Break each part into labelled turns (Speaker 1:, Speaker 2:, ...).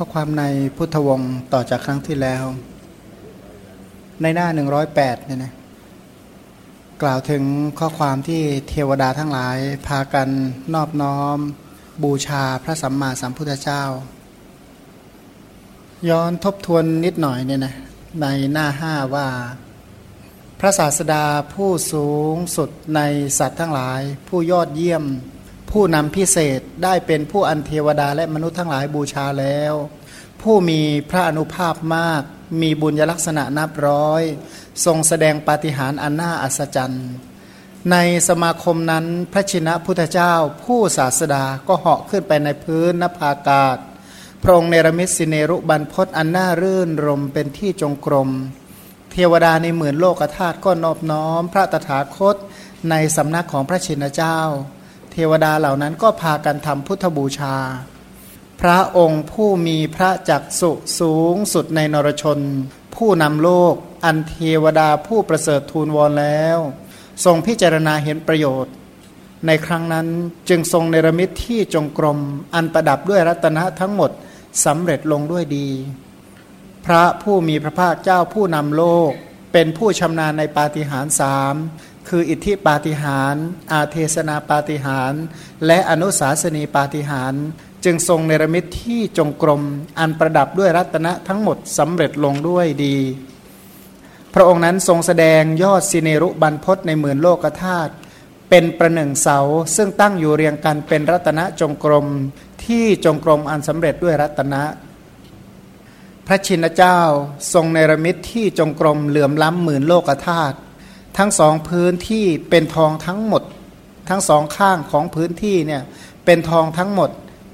Speaker 1: ข้อความในพุทธวงศ์ต่อจากครั้งที่แล้ว ในหน้า 108เนี่ยนะกล่าวถึงข้อความที่เทวดาทั้งหลาย พากันนอบน้อม บูชาพระสัมมาสัมพุทธเจ้า ย้อนทบทวนนิดหน่อยเนี่ยนะในหน้าห้าว่า พระศาสดาผู้สูงสุดในสัตว์ทั้งหลาย ผู้ยอดเยี่ยม ผู้นำพิเศษได้เป็นผู้อันเทวดาและมนุษย์ทั้งหลายบูชาแล้ว ผู้มีพระอนุภาพมาก มีบุญยลักษณะนับร้อย ทรงแสดงปาฏิหาริย์อันน่าอัศจรรย์ ในสมาคมนั้นพระชินะพุทธเจ้า ผู้ศาสดาก็เหาะขึ้นไปในพื้นนภาอากาศ พระองค์เนรมิตสิเนรุบันพศอันน่ารื่นรมเป็นที่จงกรม เทวดาในหมื่นโลกธาตุก็นอบน้อม พระตถาคตในสำนักของพระชินเจ้า เทวดาเหล่านั้นก็พากันทำพุทธบูชา พระองค์ผู้มีพระจักสุสูงสุดในนรชน ผู้นำโลก อันเทวดาผู้ประเสริฐทูลวอนแล้ว ทรงพิจารณาเห็นประโยชน์ ในครั้งนั้นจึงทรงเนรมิตที่จงกรม อันประดับด้วยรัตนะทั้งหมดสำเร็จลงด้วยดี พระผู้มีพระภาคเจ้าผู้นำโลกเป็นผู้ชำนาญในปาฏิหาริย์สาม คืออิทธิปาฏิหาริย์อาเทศนาปาฏิหาริย์และอนุสาสนีปาฏิหาริย์จึงทรงเนรมิตที่จงกรมอันประดับด้วยรัตนะทั้งหมดสำเร็จลงด้วยดี พระองค์นั้นทรงแสดงยอดสิเนรุบันพศในหมื่นโลกธาตุเป็นประหนึ่งเสาซึ่งตั้งอยู่เรียงกันเป็นรัตนะจงกรมที่จงกรมอันสำเร็จด้วยรัตนะ พระชินเจ้าทรงเนรมิตที่จงกรมเหลื่อมล้ำหมื่นโลกธาตุ ทั้งสองพื้นที่เป็นทองทั้งหมด ทั้งสองข้างของพื้นที่เนี่ยเป็นทองทั้งหมด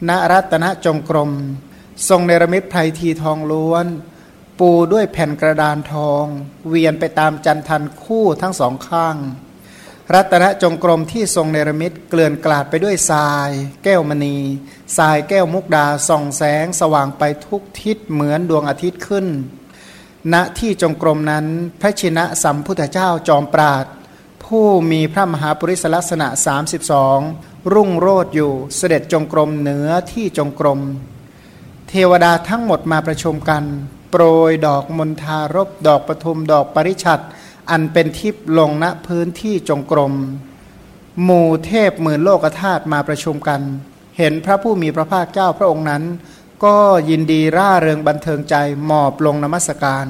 Speaker 1: ณรัตนจงกรม ทรงเนรมิตไพรทีทองล้วน ปูด้วยแผ่นกระดานทอง เวียนไปตามจันทันคู่ทั้งสองข้าง รัตนจงกรมที่ทรงเนรมิตเกลื่อนกลาดไปด้วยทราย แก้วมณีทรายแก้วมุกดาส่องแสงสว่างไปทุกทิศเหมือนดวงอาทิตย์ขึ้น ณที่จงกรมนั้นพระชินะสัมพุทธเจ้าจอมปราดผู้มีพระมหาปริศลักษณะ 32 รุ่งโรดอยู่เสด็จจงกรมเหนือที่จงกรม เทวดาทั้งหมดมาประชุมกัน โปรยดอกมณฑารบดอกปทุมดอกปริชัดอันเป็นทิพย์ลงณพื้นที่จงกรมหมู่เทพหมื่นโลกธาตุมาประชุมกัน เห็นพระผู้มีพระภาคเจ้าพระองค์นั้น ก็ยินดีร่าเริงบันเทิงใจหมอบลงนมัสการ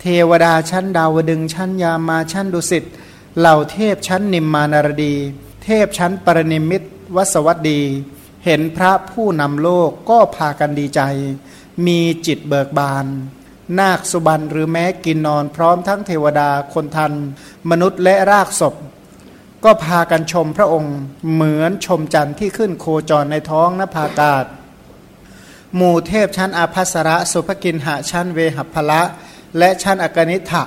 Speaker 1: เทวดาชั้นดาวดึงชั้นยามาชั้นดุสิตเหล่าเทพชั้นนิมมานารดี เทพชั้นปรนิมิตวสวัสดี เห็นพระผู้นำโลกก็พากันดีใจ มีจิตเบิกบาน นาคสุบันหรือแม้กินนอนพร้อมทั้งเทวดาคนทัน มนุษย์และรากศพ ก็พากันชมพระองค์เหมือนชมจันทร์ที่ขึ้นโคจรในท้องนภาอากาศ หมู่เทพชั้นอาภัสระสุภกินหะชั้นเวหัพละ และชั้นอกนิฐะ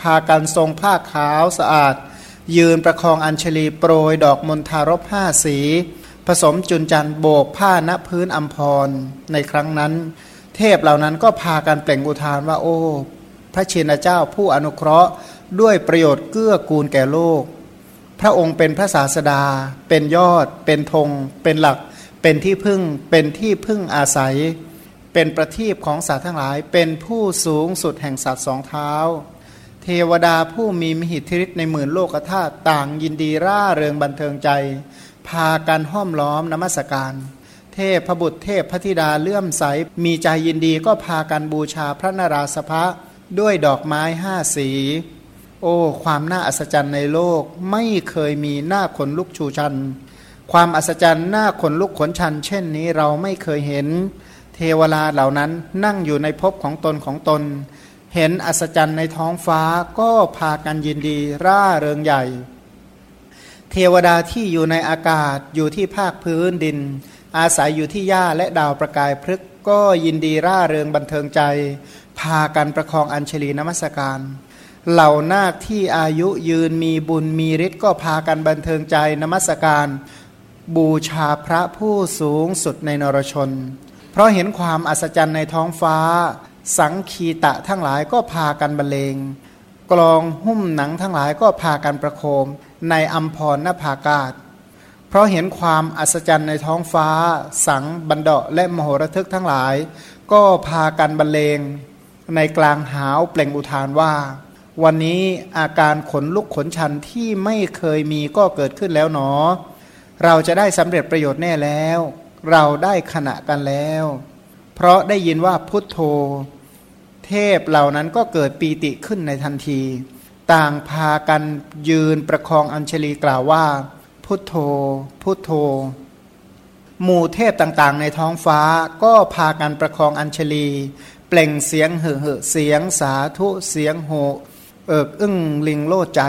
Speaker 1: พากันทรงผ้าขาวสะอาด ยืนประคองอัญชลีโปรยดอกมณฑารบห้าสี ผสมจุนจันโบกผ้าณพื้นอัมพร ในครั้งนั้น เทพเหล่านั้นก็พากันเปล่งอุทานว่าโอ้ พระเชนเจ้าผู้อนุเคราะห์ด้วยประโยชน์เกื้อกูลแก่โลก พระองค์เป็นพระศาสดา เป็นยอด เป็นธงเป็นหลัก เป็นที่พึ่งเป็นที่พึ่งอาศัย เป็นประทีปของสัตว์ทั้งหลาย เป็นผู้สูงสุดแห่งสัตว์สองเท้า เทวดาผู้มีมหิทธิฤทธิ์ในหมื่นโลกธาตุต่างยินดีร่าเริงบันเทิงใจ พากันห้อมล้อมนมัสการ เทพพบุตรเทพพธิดาเลื่อมใส มีใจยินดีก็พากันบูชาพระนราสภะด้วยดอกไม้ห้าสี โอ้ ความน่าอัศจรรย์ในโลกไม่เคยมีหน้าขนลุกชูชัน ความอัศจรรย์หน้าขนลุกขนชัน เช่นนี้เราไม่เคยเห็น เทวดาเหล่านั้นนั่งอยู่ในภพของตนของตน เห็นอัศจรรย์ในท้องฟ้าก็พากันยินดีร่าเริงใหญ่ เทวดาที่อยู่ในอากาศอยู่ที่ภาคพื้นดิน อาศัยอยู่ที่หญ้าและดาวประกายพฤกก็ยินดีร่าเริงบันเทิงใจ พากันประคองอัญชลีนมัสการเหล่านาคที่อายุยืนมีบุญมีฤทธิ์ก็พากันบันเทิงใจนมัสการ บูชาพระผู้สูงสุดในนรชน เพราะเห็นความอัศจรรย์ในท้องฟ้า สังคีตะทั้งหลายก็พากันบรรเลง กลองหุ้มหนังทั้งหลายก็พากันประโคม ในอัมพรนภากาศ เพราะเห็นความอัศจรรย์ในท้องฟ้า สังบันเดาะและมโหระทึกทั้งหลาย ก็พากันบรรเลง ในกลางหาวเปล่งอุทานว่า วันนี้อาการขนลุกขนชันที่ไม่เคยมีก็เกิดขึ้นแล้วหนอ เราจะได้สำเร็จประโยชน์แน่แล้ว เราได้ขณะกันแล้ว เพราะได้ยินว่าพุทโธ เทพเหล่านั้นก็เกิดปีติขึ้นในทันที ต่างพากันยืนประคองอัญชลีกล่าวว่า พุทโธ พุทโธ หมู่เทพต่างๆ ในท้องฟ้าก็พากันประคองอัญชลี เปล่งเสียงเหอะเหอะเสียงสาธุเสียงโหเอิกอึ้งลิงโลดใจ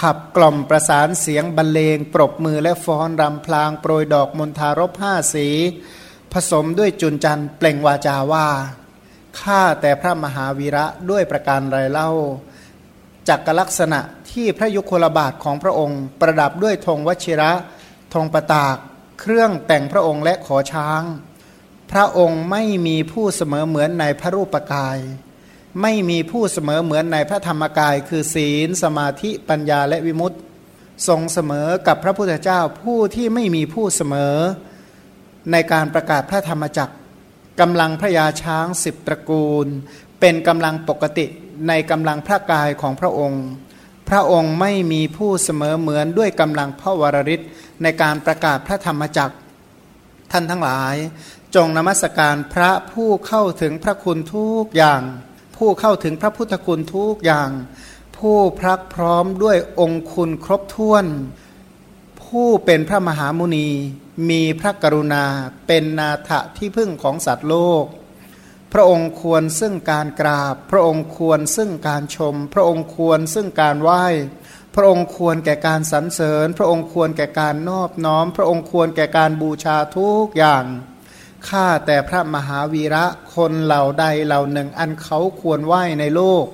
Speaker 1: ขับกล่อมประสานเสียงบรรเลง ปรบมือและฟ้อนรำพลางโปรยดอกมณฑารบห้าสี ผสมด้วยจุนจันเปล่งวาจาว่าข้าแต่พระมหาวีระด้วยประการไรเล่าจักรลักษณะที่พระยุคลบาทของพระองค์ ประดับด้วยธงวชิระธงประตาก เครื่องแต่งพระองค์และขอช้าง พระองค์ไม่มีผู้เสมอเหมือนในพระรูปกาย ไม่มีผู้เสมอเหมือนในพระธรรมกาย คือศีล สมาธิปัญญาและวิมุตติ ทรงเสมอกับพระพุทธเจ้าผู้ที่ไม่มีผู้เสมอในการประกาศพระธรรมจักรกำลังพระยาช้างสิบตระกูล เป็นกำลังปกติในกำลังพระกายของพระองค์ พระองค์ไม่มีผู้เสมอเหมือนด้วยกำลังพระวรริศในการประกาศพระธรรมจักรท่านทั้งหลาย จงนมัสการพระผู้เข้าถึงพระคุณทุกอย่าง ผู้เข้าถึงพระพุทธคุณทุกอย่าง ผู้พรักพร้อมด้วยองคุณครบถ้วน ผู้เป็นพระมหามุนี มีพระกรุณาเป็นนาถะที่พึ่งของสัตว์โลก พระองค์ควรซึ่งการกราบ พระองค์ควรซึ่งการชม พระองค์ควรซึ่งการไหว้พระองค์ควรแก่การสรรเสริญ พระองค์ควรแก่การนอบน้อม พระองค์ควรแก่การบูชาทุกอย่าง ข้าแต่พระมหาวีระคนเหล่าใดเหล่าหนึ่ง อันเขาควรไหว้ในโลก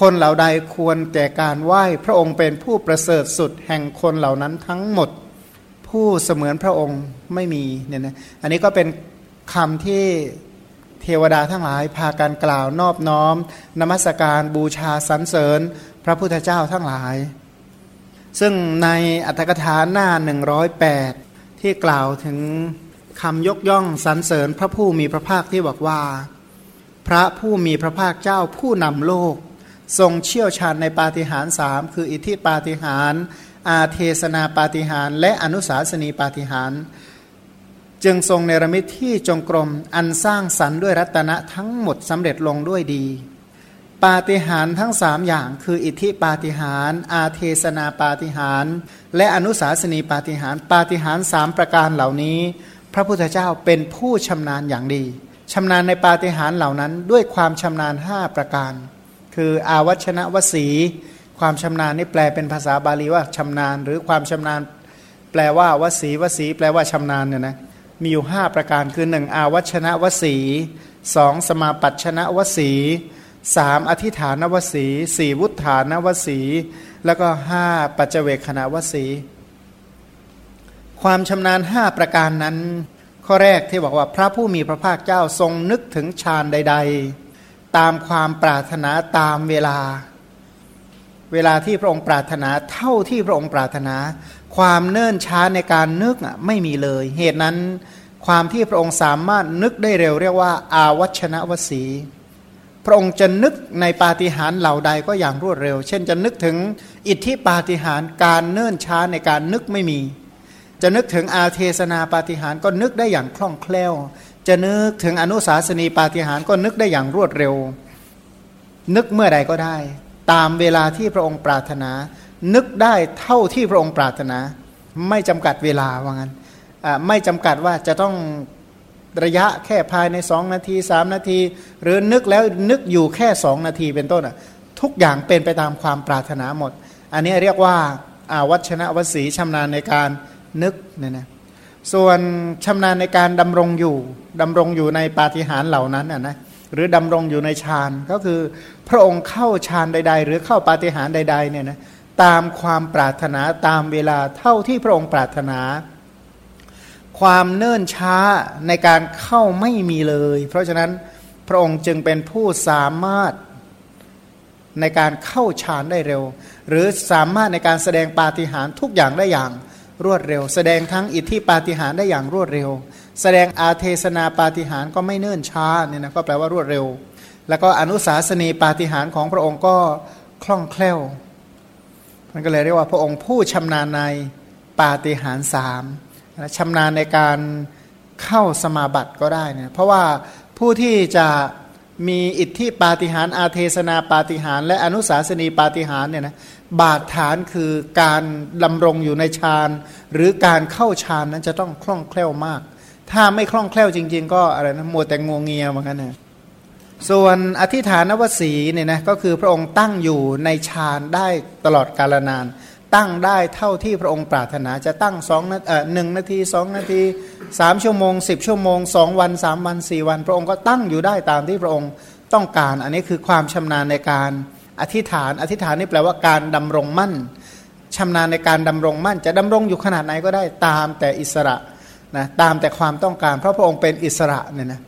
Speaker 1: คนเหล่าใดควรแก่การไหว้พระองค์เป็นผู้ประเสริฐสุดแห่งคนเหล่านั้นทั้งหมด ผู้เสมือนพระองค์ไม่มีเนี่ยนะอันนี้ก็เป็นคำที่เทวดาทั้งหลายพากันกล่าวนอบน้อม นมัสการบูชาสรรเสริญ พระพุทธเจ้าทั้งหลาย ซึ่งในอัตถกถาหน้า 108 ที่กล่าวถึง คำยกย่องสรรเสริญพระผู้มีพระภาคที่บอกว่า พระผู้มีพระภาคเจ้าผู้นำโลก ทรงเชี่ยวชาญในปาฏิหาริย์สามคืออิทธิปาฏิหาริย์อาเทศนาปาฏิหาริย์และอนุสาสนีปาฏิหาริย์จึงทรงเนรมิตที่จงกรมอันสร้างสรรค์ด้วยรัตนะทั้งหมดสำเร็จลงด้วยดี ปาฏิหาริย์ทั้งสามอย่างคืออิทธิปาฏิหาริย์อาเทศนาปาฏิหาริย์และอนุสาสนีปาฏิหาริย์ปาฏิหาริย์สามประการเหล่านี้ พระพุทธเจ้าเป็นผู้ชำนาญอย่างดีชำนาญในปาฏิหาริย์เหล่านั้น ด้วยความชำนาญห้าประการ คืออาวัชนะวสี ความชำนาญนี่แปลเป็นภาษาบาลีว่าชำนาญ หรือความชำนาญ แปลว่าวสีวสี แปลว่าชำนาญเนี่ยนะมีอยู่ 5 ประการคือ 1. อาวัชนะวสี 2. สมาปัชนะวสี 3. อธิฐานวสี 4. วุฒานวสี แล้วก็ 5. ปัจเจเวคณาวสี ความชำนาญ 5 ประการนั้น ข้อแรกที่บอกว่าพระผู้มีพระภาคเจ้าทรงนึกถึงฌานใด ๆ ตามความปรารถนาตามเวลา เวลาที่พระองค์ปรารถนาเท่าที่พระองค์ปรารถนา ความเนิ่นช้าในการนึกไม่มีเลย เหตุนั้น ความที่พระองค์สามารถนึกได้เร็วเรียกว่า อาวัชนะวสีพระองค์จะนึกในปาฏิหาริย์เหล่าใดก็อย่างรวดเร็ว เช่นจะนึกถึงอิทธิปาฏิหาริย์การเนิ่นช้าในการนึกไม่มี จะนึกถึงอาเทศนาปาฏิหารก็นึกได้อย่างคล่องแคล่ว จะนึกถึงอนุสาสนีปาฏิหารก็นึกได้อย่างรวดเร็ว นึกเมื่อใดก็ได้ ตามเวลาที่พระองค์ปรารถนา นึกได้เท่าที่พระองค์ปรารถนา ไม่จำกัดเวลาว่างั้นไม่จำกัดว่าจะต้องระยะแค่ภายในสองนาทีสามนาที หรือนึกแล้วนึกอยู่แค่สองนาทีเป็นต้นอะทุกอย่างเป็นไปตามความปรารถนาหมด อันนี้เรียกว่าอาวัชนะวสีชำนาญในการ นึกเนี่ยนะส่วนชำนาญในการดำรงอยู่ดำรงอยู่ในปาฏิหาริย์เหล่านั้นอะนะหรือดำรงอยู่ในฌานก็คือพระองค์เข้าฌานใด ๆ หรือเข้าปาฏิหาริย์ใดๆเนี่ยนะตามความปรารถนาตามเวลาเท่าที่พระองค์ปรารถนา ความเนิ่นช้าในการเข้าไม่มีเลย เพราะฉะนั้นพระองค์จึงเป็นผู้สามารถในการเข้าฌานได้เร็ว หรือสามารถในการแสดงปาฏิหาริย์ทุกอย่างได้อย่าง รวดเร็ว แสดงทั้งอิทธิปาฏิหาริย์ได้อย่างรวดเร็ว แสดงอาเทศนาปาฏิหารก็ไม่เนิ่นช้าเนี่ยนะก็แปลว่ารวดเร็ว แล้วก็อนุสาสนีปาฏิหารของพระองค์ก็คล่องแคล่วมันก็เลยเรียกว่าพระองค์ผู้ชำนาญในปาฏิหารสามชำนาญในการเข้าสมาบัติก็ได้เนี่ยเพราะว่าผู้ที่จะ มีอิทธิปาฏิหารอาเทศนาปาฏิหารและอนุสาสนีปาฏิหารเนี่ยนะบาดฐานคือการดำรงอยู่ในฌานหรือการเข้าฌานนั้นจะต้องคล่องแคล่วมาก ถ้าไม่คล่องแคล่วจริง ๆ ก็อะไรนะมัวแต่งงเงียเหมือนกันนะส่วนอธิฐานวสีเนี่ยนะก็คือพระองค์ตั้งอยู่ในฌานได้ตลอดกาลนาน ตั้งได้เท่าที่พระองค์ปรารถนาจะตั้งสองนาเอ่อหนึ่งนาทีสองนาทีสามชั่วโมงสิบชั่วโมงสองวันสามวันสี่วัน พระองค์ก็ตั้งอยู่ได้ตามที่พระองค์ต้องการ อันนี้คือความชำนาญในการอธิษฐาน อธิษฐานนี่แปลว่าการดำรงมั่นชำนาญในการดำรงมั่น จะดำรงอยู่ขนาดไหนก็ได้ตามแต่อิสระนะตามแต่ความต้องการ เพราะพระองค์เป็นอิสระเนี่ยนะ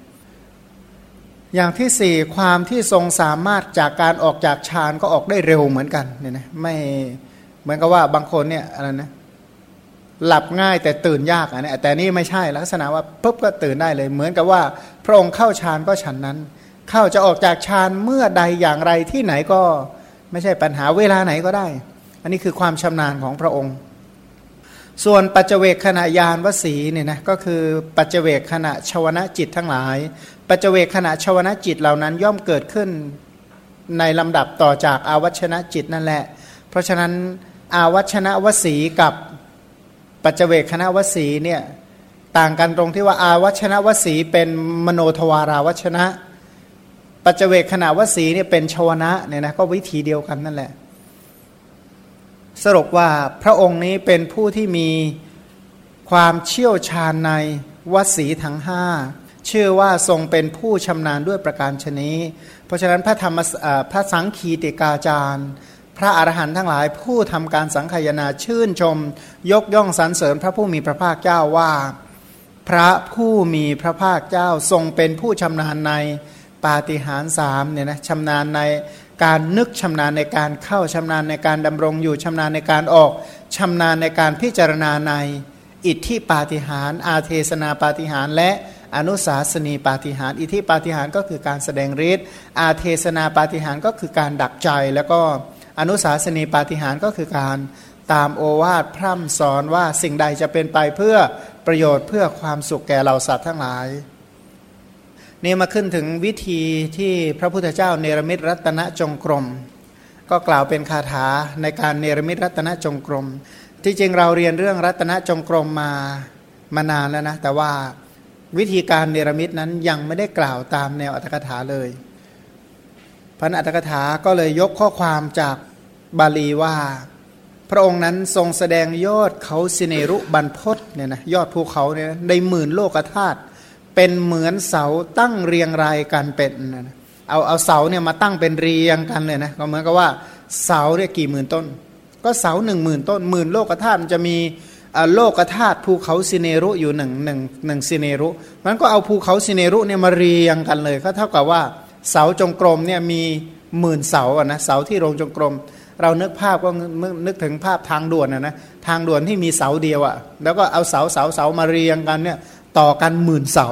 Speaker 1: อย่างที่สี่ความที่ทรงสามารถจากการออกจากฌานก็ออกได้เร็วเหมือนกันเนี่ยนะไม่ เหมือนกับว่าบางคนเนี่ยอะไรนะหลับง่ายแต่ตื่นยากอันนี้แต่นี่ไม่ใช่ลักษณะว่าปุ๊บก็ตื่นได้เลย เหมือนกับว่าพระองค์เข้าฌานก็ฉันนั้น เข้าจะออกจากฌานเมื่อใดอย่างไรที่ไหนก็ไม่ใช่ปัญหาเวลาไหนก็ได้ อันนี้คือความชำนาญของพระองค์ ส่วนปัจเจเวกขณะยานวสีเนี่ยนะก็คือปัจเจเวกขณะชวนะจิตทั้งหลาย ปัจเจเวกขณะชวนะจิตเหล่านั้นย่อมเกิดขึ้นในลำดับต่อจากอาวัชนะจิตนั่นแหละ เพราะฉะนั้น อาวัชนะวสีกับปัจเจเวกคณะวสีเนี่ยต่างกันตรงที่ว่าอาวัชนะวสีเป็นมโนทวาราวัชนะ ปัจเจเวกขณะวสีเนี่ยเป็นชวนะเนี่ยนะก็วิธีเดียวกันนั่นแหละ สรุปว่าพระองค์นี้เป็นผู้ที่มีความเชี่ยวชาญในวสีทั้งห้าเชื่อว่าทรงเป็นผู้ชำนาญด้วยประการชนี้ เพราะฉะนั้นพระธรรมพระสังคีติกาจารย์ พระอรหันต์ทั้งหลายผู้ทำการสังขยนาชื่นชม ยกย่องสรรเสริญพระผู้มีพระภาคเจ้าว่า พระผู้มีพระภาคเจ้าทรงเป็นผู้ชำนาญในปาฏิหาริย์สามเนี่ยนะชำนาญในการนึกชำนาญในการเข้าชำนาญในการดำรงอยู่ชำนาญในการออกชำนาญในการพิจารณาในอิทธิปาฏิหาริย์อาเทศนาปาฏิหาริย์และอนุสาสนีปาฏิหาริย์อิทธิปาฏิหาริย์ก็คือการแสดงฤทธิ์อาเทศนาปาฏิหาริย์ก็คือการดักใจแล้วก็ อนุสาสนีปาฏิหารก็คือการตามโอวาทพร่ำสอนว่าสิ่งใดจะเป็นไปเพื่อประโยชน์เพื่อความสุขแก่เราสัตว์ทั้งหลายนี่มาขึ้นถึงวิธีที่พระพุทธเจ้าเนรมิตรัตนจงกรม ก็กล่าวเป็นคาถาในการเนรมิตรัตนจงกรม ที่จริงเราเรียนเรื่องรัตนจงกรมมามานานแล้วนะ แต่ว่าวิธีการเนรมิตนั้นยังไม่ได้กล่าวตามแนวอัตถกถาเลยพันอัตถกถาก็เลยยกข้อความจาก บาลีว่า พระองค์นั้นทรงแสดงยอดเขาสิเนรุบันพศเนี่ยนะยอดภูเขาเนี่ยในหมื่นโลกธาตุเป็นเหมือนเสาตั้งเรียงรายกันเป็นนะเอาเอาเสาเนี่ยมาตั้งเป็นเรียงกันเลยนะก็เหมือนกับว่าเสาเนี่ยกี่หมื่นต้น ก็เสาหนึ่งหมื่นต้นหมื่นโลกธาตุมันจะมีโลกธาตุภูเขาสิเนรุอยู่หนึ่งหนึ่งหนึ่งสิเนรุมันก็เอาภูเขาสิเนรุเนี่ยมาเรียงกันเลยก็เท่ากับว่าเสาจงกรมเนี่ยมีหมื่นเสาอะนะเสาที่โรงจงกรม เรานึกภาพก็นึกถึงภาพทางด่วนนะนะทางด่วนที่มีเสาเดียวอะ่ะ แล้วก็เอาเสาเสาเสามาเรียงกันเนี่ยต่อกันหมื่นเสา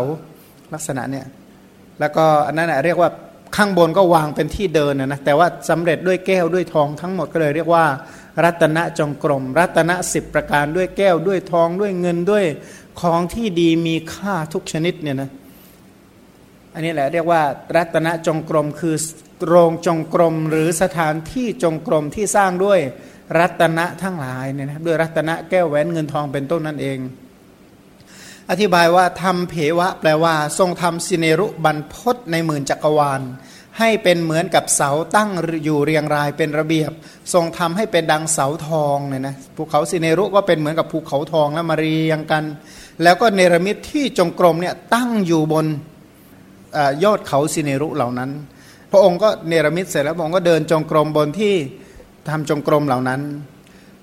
Speaker 1: ลักษณะเนี่ยแล้วก็อันนั้นเรียกว่าข้างบนก็วางเป็นที่เดินนะนะแต่ว่าสำเร็จด้วยแก้วด้วยทองทั้งหมดก็เลยเรียกว่า รัตนจงกรม รัตนสิบประการด้วยแก้วด้วยทองด้วยเงินด้วยของที่ดีมีค่าทุกชนิดเนี่ยนะอันนี้แหละเรียกว่ารัตนจงกรมคือ โรงจงกรมหรือสถานที่จงกรมที่สร้างด้วยรัตนะทั้งหลายเนี่ยนะด้วยรัตนะแก้วแหวนเงินทองเป็นต้นนั่นเอง อธิบายว่าทำเพวะ แปลว่า ทรงทำสิเนรุบันพศในหมื่นจักรวาล ให้เป็นเหมือนกับเสาตั้งอยู่เรียงรายเป็นระเบียบ ทรงทำให้เป็นดังเสาทองเนี่ยนะภูเขาสิเนรุก็เป็นเหมือนกับภูเขาทองแล้วมาเรียงกัน แล้วก็เนรมิตที่จงกรมเนี่ยตั้งอยู่บนยอดเขาสิเนรุเหล่านั้น พระองค์ก็เนรมิตเสร็จแล้วพระองค์ก็เดินจงกรมบนที่ทำจงกรมเหล่านั้น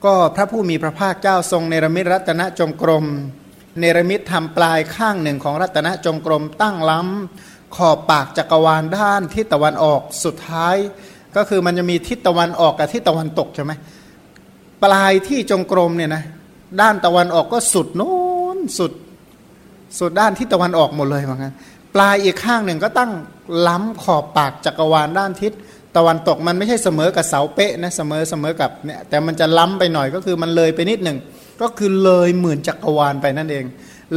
Speaker 1: ก็พระผู้มีพระภาคเจ้าทรงเนรมิตรัตนจงกรม เนรมิตทำปลายข้างหนึ่งของรัตนจงกรมตั้งล้ำขอบปากจักรวาลด้านทิศตะวันออกสุดท้าย ก็คือมันจะมีทิศตะวันออกกับทิศตะวันตกใช่ไหมปลายที่จงกรมเนี่ยนะด้านตะวันออกก็สุดโน้นสุด สุดด้านที่ตะวันออกหมดเลยเหมือนกัน ปลายอีกข้างหนึ่งก็ตั้งล้ำขอบปากจักรวาลด้านทิศตะวันตกมันไม่ใช่เสมอกับเสาเป๊ะนะเสมอเสมอกับเนี่ยแต่มันจะล้ำไปหน่อยก็คือมันเลยไปนิดหนึ่งก็คือเลยหมื่นจักรวาลไปนั่นเอง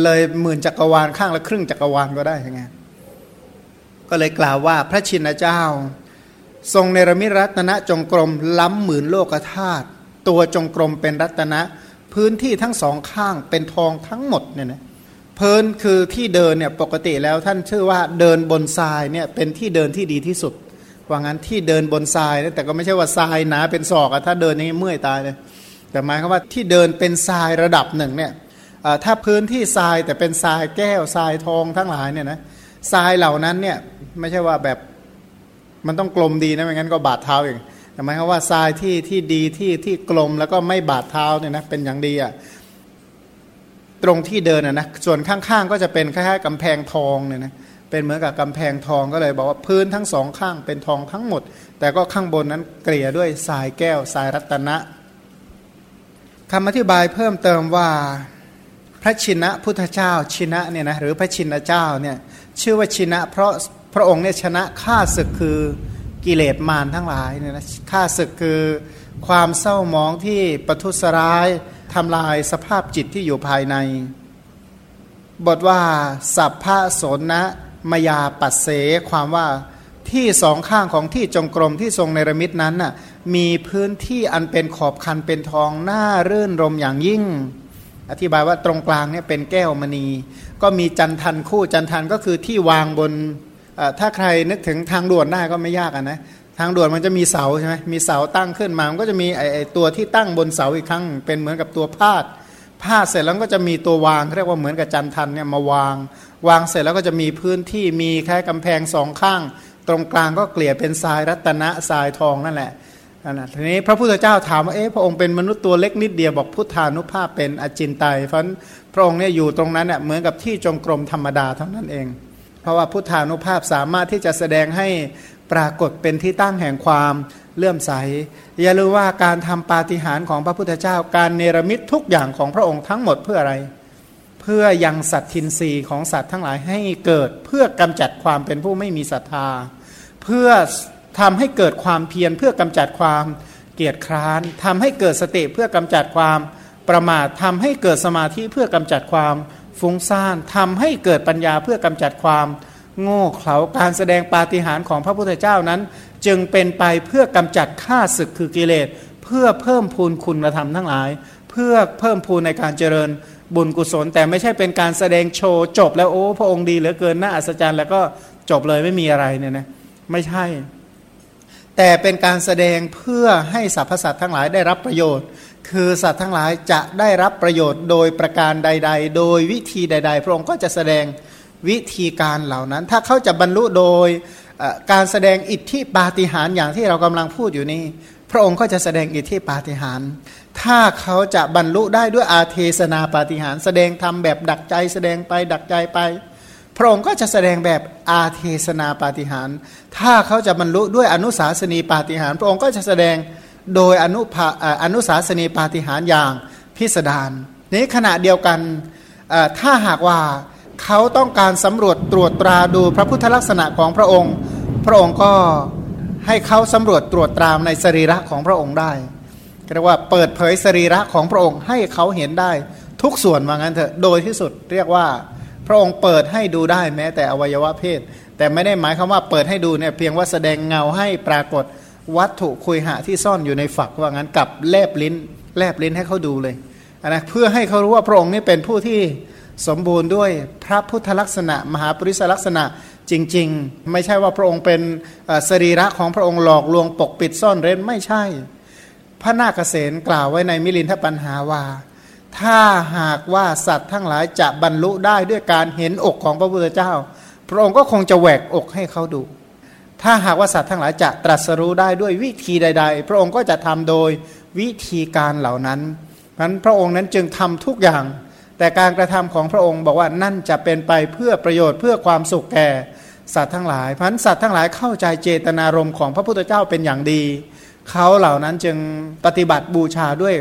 Speaker 1: เลยหมื่นจักรวาลข้างละครึ่งจักรวาลก็ได้ยังไงก็เลยกล่าวว่าพระชินเจ้า ทรงเนรมิตรัตนะจงกรม ล้ำหมื่นโลกธาตุตัวจงกรมเป็นรัตนะ พื้นที่ทั้งสองข้างเป็นทองทั้งหมดเนี่ยนะ พื้นคือที่เดินเนี่ยปกติแล้วท่านชื่อว่าเดินบนทรายเนี่ยเป็นที่เดินที่ดีที่สุด ว่างั้นที่เดินบนทรายแต่ก็ไม่ใช่ว่าทรายหนาเป็นศอกอะถ้าเดินนี้เมื่อยตายเลยแต่หมายความว่าที่เดินเป็นทรายระดับหนึ่งเนี่ยถ้าพื้นที่ทรายแต่เป็นทรายแก้วทรายทองทั้งหลายเนี่ยนะทรายเหล่านั้นเนี่ยไม่ใช่ว่าแบบมันต้องกลมดีนะไม่งั้นก็บาดเท้าเองแต่หมายความว่าทรายที่ที่ดีที่ที่กลมแล้วก็ไม่บาดเท้าเนี่ยนะเป็นอย่างดีอะ่ะ ตรงที่เดินอะนะส่วนข้างๆก็จะเป็นคล้ายๆกำแพงทองเนี่ยนะเป็นเหมือนกับกำแพงทองก็เลยบอกว่าพื้นทั้งสองข้างเป็นทองทั้งหมด แต่ก็ข้างบนนั้นเกลี่ยด้วยทรายแก้วทรายรัตนะคำอธิบายเพิ่มเติมว่าพระชินะพุทธเจ้าชินะเนี่ยนะหรือพระชินเจ้าเนี่ยชื่อว่าชินะ เพราะพระองค์เนี่ยชนะฆ่าศึกคือกิเลสมารทั้งหลายเนี่ยนะฆ่าศึกคือความเศร้ามองที่ปทุสร้าย ทำลายสภาพจิตที่อยู่ภายใน บทว่าสัพพะสนะมยาปัสเสความว่าที่สองข้างของที่จงกรมที่ทรงในรมิดนั้นน่ะมีพื้นที่อันเป็นขอบคันเป็นทองหน้ารื่นรมอย่างยิ่ง อธิบายว่าตรงกลางเนี่ยเป็นแก้วมณี ก็มีจันทันคู่จันทันก็คือที่วางบนถ้าใครนึกถึงทางด่วนได้ก็ไม่ยากนะ ทางด่วนมันจะมีเสาใช่ไหมมีเสาตั้งขึ้นมา มันก็จะมีไอตัวที่ตั้งบนเสาอีกครั้ง เป็นเหมือนกับตัวพาดพาดเสร็จแล้วก็จะมีตัววางเรียกว่าเหมือนกับจันทันเนี่ยมาวาง วางเสร็จแล้วก็จะมีพื้นที่มีแค่กำแพงสองข้าง ตรงกลางก็เกลี่ยเป็นทรายรัตนะทรายทองนั่นแหละนะทีนี้พระพุทธเจ้าถามว่าเอ๊ะพระองค์เป็นมนุษย์ตัวเล็กนิดเดียวบอกพุทธานุภาพเป็นอจินไตยเพราะพระองค์เนี่ยอยู่ตรงนั้นเนี่ยเหมือนกับที่จงกรมธรรมดาเท่านั้นเอง เพราะว่าพุทธานุภาพสามารถที่จะแสดงให้ ปรากฏเป็นที่ตั้งแห่งความเลื่อมใส อย่าลืมว่าการทำปาฏิหาริย์ของพระพุทธเจ้า การเนรมิตทุกอย่างของพระองค์ทั้งหมดเพื่ออะไร เพื่อยังสัตทินรีของสัตว์ทั้งหลายให้เกิดเพื่อกำจัดความเป็นผู้ไม่มีศรัทธา เพื่อทำให้เกิดความเพียรเพื่อกำจัดความเกียจคร้านทำให้เกิดสติเพื่อกำจัดความประมาททำให้เกิดสมาธิเพื่อกำจัดความฟุ้งซ่านทำให้เกิดปัญญาเพื่อกำจัดความ โง่เขลาการแสดงปาฏิหาริย์ของพระพุทธเจ้านั้น จึงเป็นไปเพื่อกำจัดข้าศึกคือกิเลส เพื่อเพิ่มพูนคุณธรรมทั้งหลาย เพื่อเพิ่มพูนในการเจริญบุญกุศล แต่ไม่ใช่เป็นการแสดงโชว์จบแล้วโอ้พระองค์ดีเหลือเกินน่าอัศจรรย์แล้วก็จบเลยไม่มีอะไรเนี่ยนะไม่ใช่ แต่เป็นการแสดงเพื่อให้สรรพสัตว์ทั้งหลายได้รับประโยชน์ คือสัตว์ทั้งหลายจะได้รับประโยชน์โดยประการใด ๆ โดยวิธีใด ๆ พระองค์ก็จะแสดง วิธีการเหล่านั้น ถ้าเขาจะบรรลุโดยการแสดงอิทธิปาฏิหาริย์อย่างที่เรากำลังพูดอยู่นี้ พระองค์ก็จะแสดงอิทธิปาฏิหาริย์ถ้าเขาจะบรรลุได้ด้วยอาเทศนาปาฏิหาริย์แสดงทำแบบดักใจ แสดงไปดักใจไป พระองค์ก็จะแสดงแบบอาเทศนาปาฏิหาริย์ถ้าเขาจะบรรลุด้วยอนุสาสนีปาฏิหาริย์พระองค์ก็จะแสดงโดยอนุภาอนุสาสนีปาฏิหาริย์อย่างพิสดารนี้ขณะเดียวกันถ้าหากว่า เขาต้องการสำรวจตรวจตราดูพระพุทธลักษณะของพระองค์ พระองค์ก็ให้เขาสำรวจตรวจตรามในสรีระของพระองค์ได้เรียกว่าเปิดเผยสรีระของพระองค์ให้เขาเห็นได้ทุกส่วนว่างั้นเถอะโดยที่สุดเรียกว่าพระองค์เปิดให้ดูได้แม้แต่อวัยวะเพศ แต่ไม่ได้หมายคำว่าเปิดให้ดูเนี่ยเพียงว่าแสดงเงาให้ปรากฏวัตถุคุยหะที่ซ่อนอยู่ในฝักว่างั้นกับแลบลิ้น แลบลิ้นให้เขาดูเลยนะเพื่อให้เขารู้ว่าพระองค์นี่เป็นผู้ที่ สมบูรณ์ด้วยพระพุทธลักษณะ มหาปริศลักษณะจริง ๆ ไม่ใช่ว่าพระองค์เป็นสรีระของพระองค์หลอกลวงปกปิดซ่อนเร้นไม่ใช่ พระนาคเษนกล่าวไว้ในมิลินทปัญหาว่า ถ้าหากว่าสัตว์ทั้งหลายจะบรรลุได้ด้วยการเห็นอกของพระพุทธเจ้า พระองค์ก็คงจะแหวกอกให้เขาดูถ้าหากว่าสัตว์ทั้งหลายจะตรัสรู้ได้ด้วยวิธีใด ๆ พระองค์ก็จะทำโดยวิธีการเหล่านั้นนั้นพระองค์นั้นจึงทำทุกอย่าง แต่การกระทำของพระองค์บอกว่านั่นจะเป็นไปเพื่อประโยชน์เพื่อความสุขแก่สัตว์ทั้งหลายพันสัตว์ทั้งหลายเข้าใจเจตนารมณ์ของพระพุทธเจ้าเป็นอย่างดี เขาเหล่านั้นจึงปฏิบัติบูชาด้วย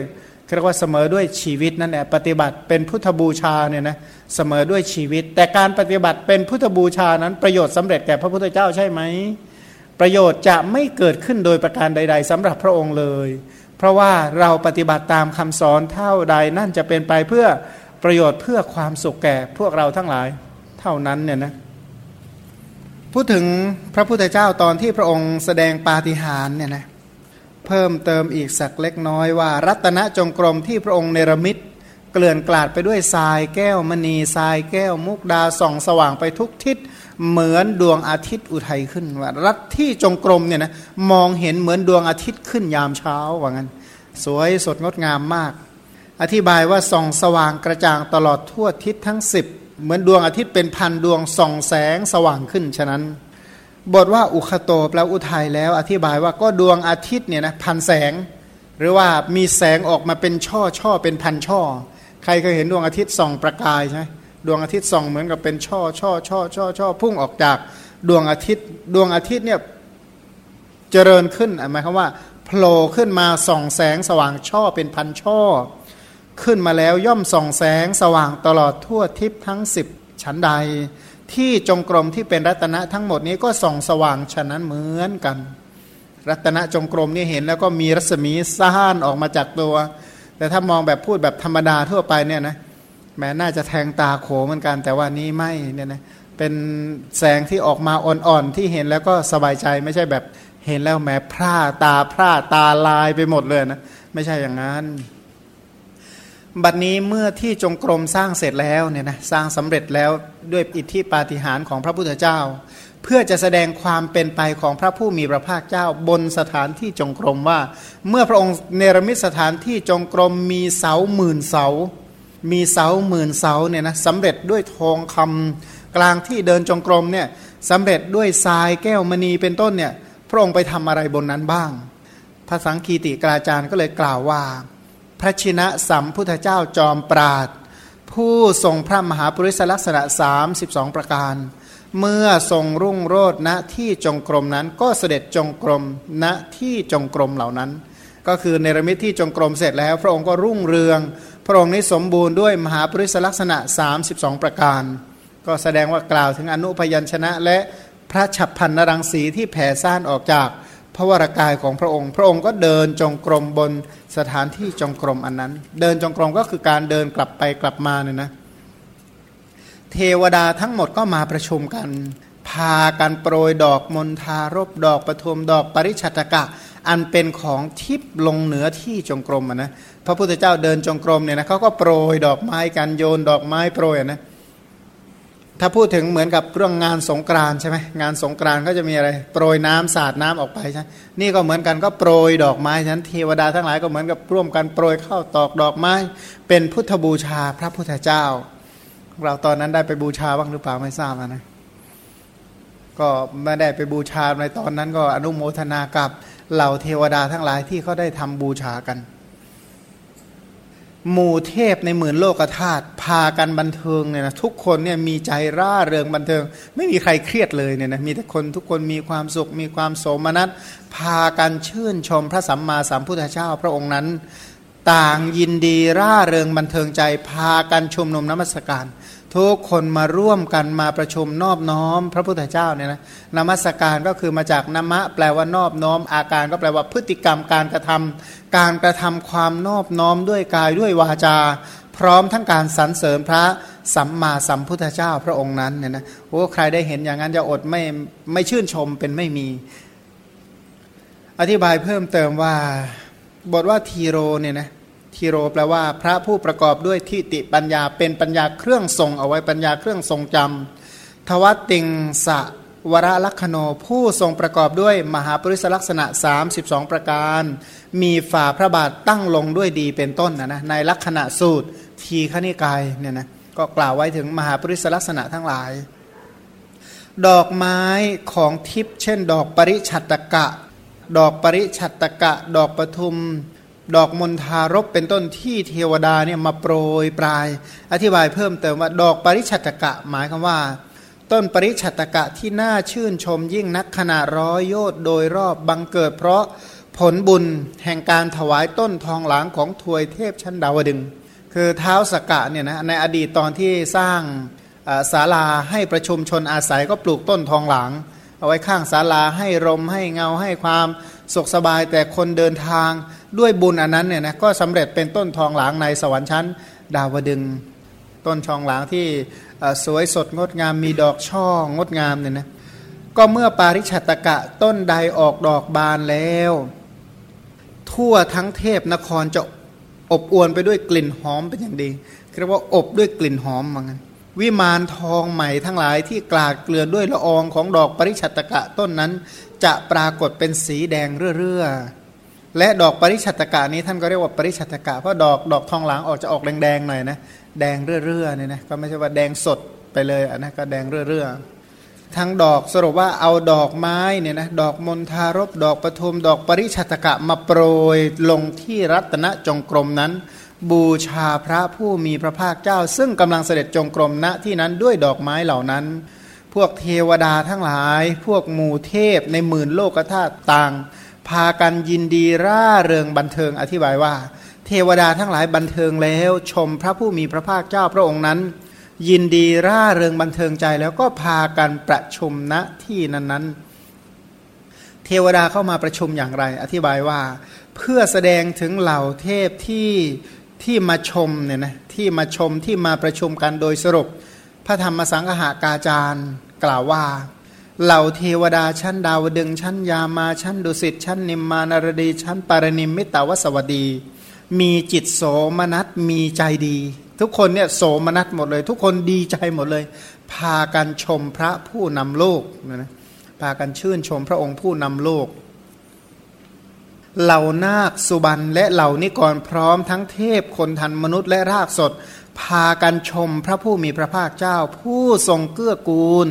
Speaker 1: เรียกว่าเสมอด้วยชีวิตนั่นแหละปฏิบัติเป็นพุทธบูชาเนี่ยนะเสมอด้วยชีวิต แต่การปฏิบัติเป็นพุทธบูชานั้นประโยชน์สำเร็จแก่พระพุทธเจ้าใช่ไหมประโยชน์จะไม่เกิดขึ้นโดยประการใด ๆสำหรับพระองค์เลย เพราะว่าเราปฏิบัติตามคำสอนเท่าใดนั่นจะเป็นไปเพื่อ ประโยชน์เพื่อความสุขแก่พวกเราทั้งหลายเท่านั้นเนี่ยนะพูดถึงพระพุทธเจ้าตอนที่พระองค์แสดงปาฏิหาริย์เนี่ยนะเพิ่มเติมอีกสักเล็กน้อยว่า รัตนจงกรมที่พระองค์เนรมิตเกลื่อนกลาดไปด้วยทรายแก้วมณีทรายแก้วมุกดาส่องสว่างไปทุกทิศเหมือนดวงอาทิตย์อุทัยขึ้นว่ารัตที่จงกรมเนี่ยนะมองเห็นเหมือนดวงอาทิตย์ขึ้นยามเช้าว่างั้น สวยสดงดงามมาก อธิบายว่าส่องสว่างกระจ่างตลอดทั่วทิศทั้งสิบเหมือนดวงอาทิตย์เป็นพันดวงส่องแสงสว่างขึ้นฉะนั้น บทว่าอุคโตแปลอุทัยแล้ว อธิบายว่าก็ดวงอาทิตย์เนี่ยนะพันแสง หรือว่ามีแสงออกมาเป็นช่อช่อเป็นพันช่อ ใครเคยเห็นดวงอาทิตย์ส่องประกายใช่ไหมดวงอาทิตย์ส่องเหมือนกับเป็นช่อช่อช่อช่อช่อพุ่งออกจากดวงอาทิตย์ ดวงอาทิตย์เนี่ยเจริญขึ้นหมายความว่าโผล่ขึ้นมาส่องแสงสว่างช่อเป็นพันช่อ ขึ้นมาแล้วย่อมส่องแสงสว่างตลอดทั่วทิพทั้งสิบชั้นใด ที่จงกรมที่เป็นรัตนะทั้งหมดนี้ก็ส่องสว่างฉะนั้นเหมือนกัน รัตนะจงกรมนี่เห็นแล้วก็มีรัศมีซ่านออกมาจากตัว แต่ถ้ามองแบบพูดแบบธรรมดาทั่วไปเนี่ยนะแม้น่าจะแทงตาโขเหมือนกัน แต่ว่านี้ไม่เนี่ยนะเป็นแสงที่ออกมาอ่อนๆที่เห็นแล้วก็สบายใจไม่ใช่แบบเห็นแล้วแม้พร่าตาพร่าตาลายไปหมดเลยนะไม่ใช่อย่างนั้น บัดนี้เมื่อที่จงกรมสร้างเสร็จแล้วเนี่ยนะสร้างสำเร็จแล้วด้วยอิทธิปาฏิหาริย์ของพระพุทธเจ้า เพื่อจะแสดงความเป็นไปของพระผู้มีพระภาคเจ้าบนสถานที่จงกรมว่า เมื่อพระองค์เนรมิตสถานที่จงกรมมีเสาหมื่นเสา มีเสาหมื่นเสาเนี่ยนะสำเร็จด้วยทองคำกลางที่เดินจงกรมเนี่ยสำเร็จด้วยทรายแก้วมณีเป็นต้นเนี่ยพระองค์ไปทำอะไรบนนั้นบ้างพระสังคีติกราจารย์ก็เลยกล่าวว่า พระชินะสัมพุทธเจ้าจอมปราดผู้ทรงพระมหาปริศลักษณะ 32 ประการ เมื่อทรงรุ่งโรจน์ณที่จงกรมนั้น ก็เสด็จจงกรมณที่จงกรมเหล่านั้น ก็คือเนรมิตที่จงกรมเสร็จแล้ว พระองค์ก็รุ่งเรือง พระองค์นี้สมบูรณ์ด้วยมหาปริศลักษณะ 32 ประการ ก็แสดงว่ากล่าวถึงอนุพยัญชนะและพระฉับพันนรังสีที่แผ่ซ่านออกจาก พระวรากายของพระองค์ พระองค์ก็เดินจงกรมบนสถานที่จงกรมอันนั้น เดินจงกรมก็คือการเดินกลับไปกลับมาเนี่ยนะเทวดาทั้งหมดก็มาประชุมกัน พากันโปรยดอกมณฑารบดอกปทุมดอกปริชัตกะ อันเป็นของทิพลงเหนือที่จงกรมนะพระพุทธเจ้าเดินจงกรมเนี่ยนะเขาก็โปรยดอกไม้กันโยนดอกไม้โปรยนะ ถ้าพูดถึงเหมือนกับเรื่องงานสงกรานใช่ไหมงานสงกรานก็จะมีอะไร โปรยน้ำสาดน้ำออกไปใช่นี่ก็เหมือนกันก็โปรยดอกไม้ฉะนั้นเทวดาทั้งหลายก็เหมือนกับร่วมกันโปรยเข้าตอกดอกไม้ เป็นพุทธบูชาพระพุทธเจ้า เราตอนนั้นได้ไปบูชาบ้างหรือเปล่าไม่ทราบนะก็ไม่ได้ไปบูชาในตอนนั้นก็อนุโมทนากับเหล่าเทวดาทั้งหลายที่เขาได้ทำบูชากัน หมู่เทพในหมื่นโลกธาตุพากันบันเทิงเนี่ยนะทุกคนเนี่ยมีใจร่าเริงบันเทิง ไม่มีใครเครียดเลยเนี่ยนะมีแต่คนทุกคนมีความสุขมีความโสมนัสพากันชื่นชมพระสัมมาสัมพุทธเจ้าพระองค์นั้น ต่างยินดีร่าเริงบันเทิงใจ พากันชมนมนมัสการ ทุกคนมาร่วมกันมาประชุมนอบน้อม พระพุทธเจ้าเนี่ยนะนมัสการก็คือมาจากนมะ แปลว่านอบน้อม อาการก็แปลว่าพฤติกรรมการกระทำการกระทำความนอบน้อมด้วยกายด้วยวาจา พร้อมทั้งการสรรเสริญพระสัมมาสัมพุทธเจ้าพระองค์นั้นเนี่ยนะโอ้ใครได้เห็นอย่างนั้นจะอดไม่ไม่ชื่นชมเป็นไม่มี อธิบายเพิ่มเติมว่าบทว่าทีโรเนี่ยนะ ทีโรแปลว่าพระผู้ประกอบด้วยทิฏฐิปัญญาเป็นปัญญาเครื่องทรงเอาไว้ปัญญาเครื่องทรงจำทวัติงสะวรลักขโนผู้ทรงประกอบด้วยมหาปริศลักษณะ 32 ประการ มีฝ่าพระบาทตั้งลงด้วยดีเป็นต้นนะนะในลักษณะสูตรทีขณิกายเนี่ยนะก็กล่าวไว้ถึงมหาปริศลักษณะทั้งหลาย ดอกไม้ของทิพย์เช่น ดอกปริชัตกะ ดอกปริชัตกะ ดอกปทุม ดอกมณฑารบเป็นต้นที่เทวดาเนี่ยมาโปรยปลาย อธิบายเพิ่มเติมว่าดอกปริชัตกะหมายคำว่า ต้นปริชัตกะที่น่าชื่นชมยิ่งนักขนาดร้อยโยต์โดยรอบบังเกิด เพราะผลบุญแห่งการถวายต้นทองหลางของทวยเทพชั้นดาวดึง คือเท้าสกกะเนี่ยนะในอดีตตอนที่สร้างศาลาให้ประชุมชนอาศัยก็ปลูกต้นทองหลาง เอาไว้ข้างศาลาให้รมให้เงาให้ความ สุขสบายแต่คนเดินทางด้วยบุญอันนั้นเนี่ยนะก็สำเร็จเป็นต้นทองหลางในสวรรค์ชั้น ดาวดึงต้นทองหลางที่สวยสดงดงามมีดอกช่องดงามเนี่ยนะก็เมื่อปาริชัตกะต้นใดออกดอกบานแล้ว ทั่วทั้งเทพนครจะอบอวนไปด้วยกลิ่นหอมเป็นอย่างดีเรียกว่าอบด้วยกลิ่นหอมเหมือนกัน วิมานทองใหม่ทั้งหลายที่กลาดเกลือด้วยละอองของดอกปริชัตกะต้นนั้น จะปรากฏเป็นสีแดงเรื่อๆและดอกปริชัตกะนี้ท่านก็เรียกว่าปริชัตกะเพราะดอกดอกทองหลางออกจะออกแดงๆหน่อยนะแดงเรื่อๆเนี่ยนะก็ไม่ใช่ว่าแดงสดไปเลยอันนะก็แดงเรื่อๆทั้งดอกสรุปว่าเอาดอกไม้เนี่ยนะดอกมณฑารบดอกปทุมดอกปริชัตกะมาโปรยลงที่รัตนจงกรมนั้น บูชาพระผู้มีพระภาคเจ้า ซึ่งกำลังเสด็จจงกรมณที่นั้นด้วยดอกไม้เหล่านั้น พวกเทวดาทั้งหลาย พวกหมู่เทพในหมื่นโลกธาตุต่าง พากันยินดีร่าเริงบันเทิงอธิบายว่า เทวดาทั้งหลายบันเทิงแล้ว ชมพระผู้มีพระภาคเจ้าพระองค์นั้น ยินดีร่าเริงบันเทิงใจแล้วก็พากันประชุมณที่นั้นๆเทวดาเข้ามาประชุมอย่างไร อธิบายว่า เพื่อแสดงถึงเหล่าเทพที่ ที่มาชมเนี่ยนะที่มาชมที่มาประชุมกันโดยสรุป พระธรรมสังฆากาจารย์กล่าวว่า เหล่าเทวดาชั้นดาวดึงชั้นยามาชั้นดุสิตชั้นนิมมานารดี ชั้นปารณิมมิตาวสวัสดี มีจิตโสมนัสมีใจดี ทุกคนเนี่ยโสมนัสหมดเลย ทุกคนดีใจหมดเลย พากันชมพระผู้นำโลกนะพากันชื่นชมพระองค์ผู้นำโลก เหล่านาคสุบันและเหล่านิกรพร้อมทั้งเทพคนทันมนุษย์และรากสด พากันชมพระผู้มีพระภาคเจ้า ผู้ทรงเกื้อกูล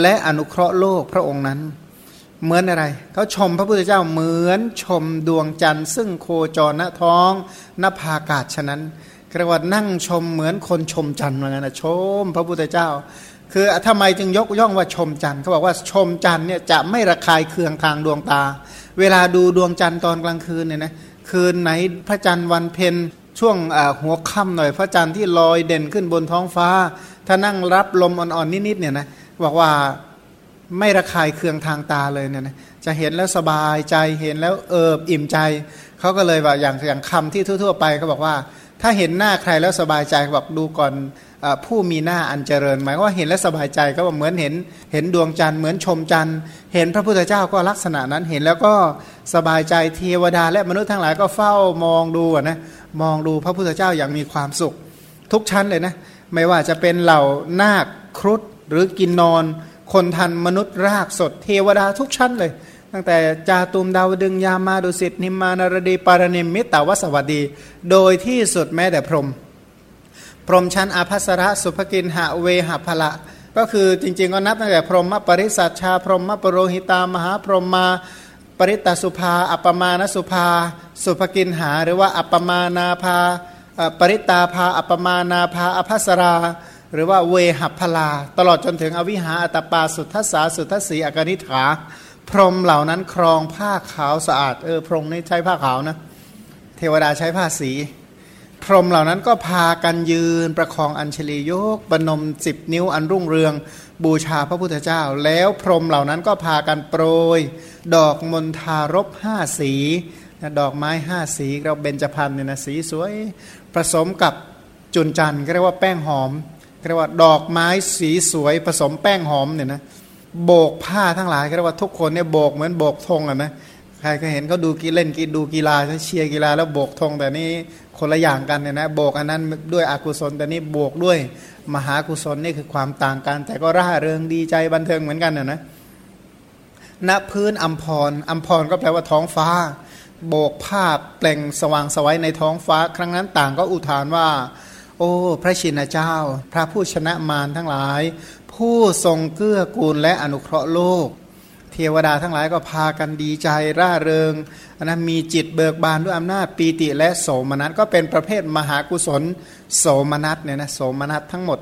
Speaker 1: และอนุเคราะห์โลกพระองค์นั้น เหมือนอะไรเขาชมพระพุทธเจ้าเหมือนชมดวงจันทร์ ซึ่งโคจรณท้องนภากาศฉะนั้นกระวัดนั่งชมเหมือนคนชมจันทร์เหมือนกันนะชม พระพุทธเจ้า คือทำไมจึงยกย่องว่าชมจันทร์เขาบอกว่าชมจันทร์เนี่ยจะไม่ระคายเคืองทางดวงตา เวลาดูดวงจันทร์ตอนกลางคืนเนี่ยนะคืนไหนพระจันทร์วันเพ็ญช่วงหัวค่ำหน่อย พระจันทร์ที่ลอยเด่นขึ้นบนท้องฟ้า ถ้านั่งรับลมอ่อนๆนิดๆเนี่ยนะบอกว่าไม่ระคายเคืองทางตาเลยเนี่ยนะจะเห็นแล้วสบายใจเห็นแล้วเอิบอิ่มใจเขาก็เลยว่าอย่างอย่างคำที่ทั่ว ๆ ไปเขาบอกว่า ถ้าเห็นหน้าใครแล้วสบายใจบอกดูก่อน ผู้มีหน้าอันเจริญ หมายว่าเห็นแล้วสบายใจก็เหมือนเห็นเห็นดวงจันทร์เหมือนชมจันทร์ เห็นพระพุทธเจ้าก็ลักษณะนั้นเห็นแล้วก็สบายใจเทวดา และมนุษย์ทั้งหลายก็เฝ้ามองดูนะมองดูพระพุทธเจ้าอย่างมีความสุข ทุกชั้นเลยนะไม่ว่าจะเป็นเหล่านาคครุฑหรือกินนอน คนทันมนุษย์รากสด เทวดาทุกชั้นเลย ตั้งแต่จาตุมดาวดึงยามาดุสิตนิมมานารดีปารณิมมิตรวสวัสดี โดยที่สุดแม้แต่พรหม พรหมชั้นอาภัสระสุภกินหะเวหพละ ก็คือจริงๆก็นับตั้งแต่พรหมปริสัชชา พรหมปรโรหิตามหาพรหมมาปริตาสุภา อัปมานสุภา สุภกินหา หรือว่าอัปมานาภาปริตาภา อัปมานาภาอภัสรา หรือว่าเวหัพลา ตลอดจนถึงอวิหาอัตปาสุทัสสาสุทัสสีอกนิฐา พรหมเหล่านั้นครองผ้าขาวสะอาด เออพรหมนี่ใช้ผ้าขาวนะ เทวดาใช้ผ้าสี พรหมเหล่านั้นก็พากันยืนประคองอัญชลียกบนมสิบนิ้วอันรุ่งเรืองบูชาพระพุทธเจ้า แล้วพรหมเหล่านั้นก็พากันโปรย ดอกมณฑารบห้าสีดอกไม้ห้าสีเราเบญจพรรณเนี่ยนะสีสวยผสมกับจุนจันทร์เรียกว่าแป้งหอมเรียกว่าดอกไม้สีสวยผสมแป้งหอมเนี่ยนะโบกผ้าทั้งหลายก็เรียกว่าทุกคนเนี่ยโบกเหมือนโบกธงอะนะใครก็เห็นเขาดูกีเล่นกีดูกีฬาเชียร์กีฬาแล้วโบกธงแต่นี่ คนละอย่างกันเนี่ยนะโบกอันนั้นด้วยอกุศลแต่นี่โบกด้วยมหากุศลนี่คือความต่างกัน แต่ก็ร่าเริงดีใจบันเทิงเหมือนกันนะนะณพื้นอัมพรอัมพรก็แปลว่าท้องฟ้า โบกภาพเปล่งสว่างสวัยในท้องฟ้า ครั้งนั้นต่างก็อุทานว่า โอ้ พระชินเจ้า พระผู้ชนะมารทั้งหลาย ผู้ทรงเกื้อกูลและอนุเคราะห์โลก ทวดาทั้งหลายก็พากันดีใจร่าเริงนะมีจิตเบิกบานด้วยอำนาจปีติและโสมนัสก็เป็นประเภทมหากุศลโสมนัสเนี่ยนะโสมนัสทั้งหมด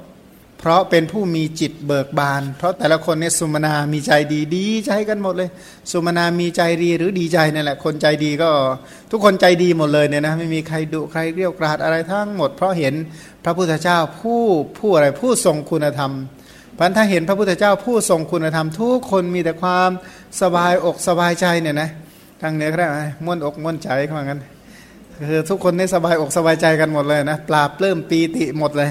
Speaker 1: เพราะเป็นผู้มีจิตเบิกบาน เพราะแต่ละคนเนี่ยสุมนามีใจดีดีใจกันหมดเลย สุมนามีใจดีหรือดีใจนี่แหละคนใจดีก็ทุกคนใจดีหมดเลยเนี่ยนะไม่มีใครดุใครเรียวกราดอะไรทั้งหมด เพราะเห็นพระพุทธเจ้าผู้ผู้อะไรผู้ทรงคุณธรรม พันถ้าเห็นพระพุทธเจ้าผู้ทรงคุณธรรมทุกคนมีแต่ความสบายอกสบายใจเนี่ยนะทางเนื้อก็ได้ม้วนอกม้วนใจเขาเหมือนกันคือทุกคนนี่สบายอกสบายใจกันหมดเลยนะปราบเริ่มปีติหมดเลย